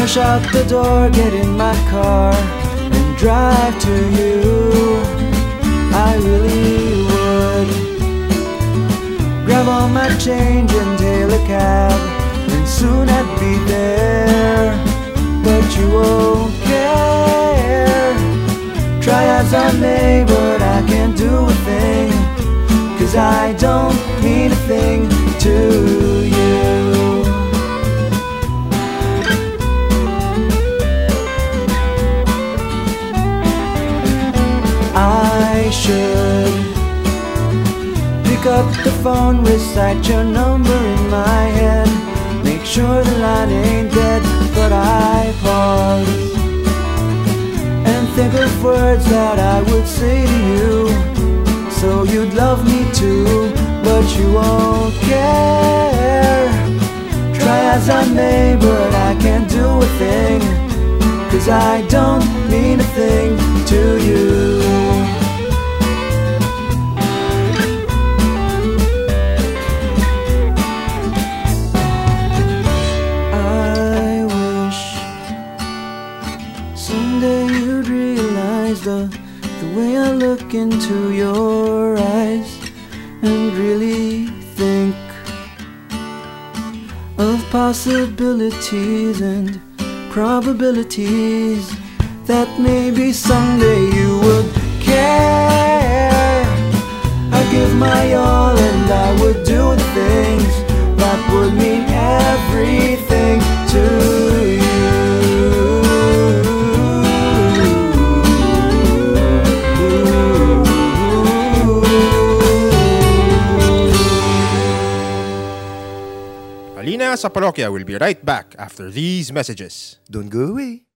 push out the door, get in my car, and drive to you. I really would. Grab all my change and hail a cab, and soon I'd be there. But you won't care. Try as I may, but I can't do a thing. Cause I don't mean a thing to Should pick up the phone, recite your number in my head. Make sure the line ain't dead, but I pause and think of words that I would say to you. So you'd love me too, but you won't care. Try as I may, but I can't do a thing. Cause I don't mean a thing someday you'd realize the, the way I look into your eyes and really think of possibilities and probabilities that maybe someday you would Alina sa Parokya will be right back after these messages. Don't go away.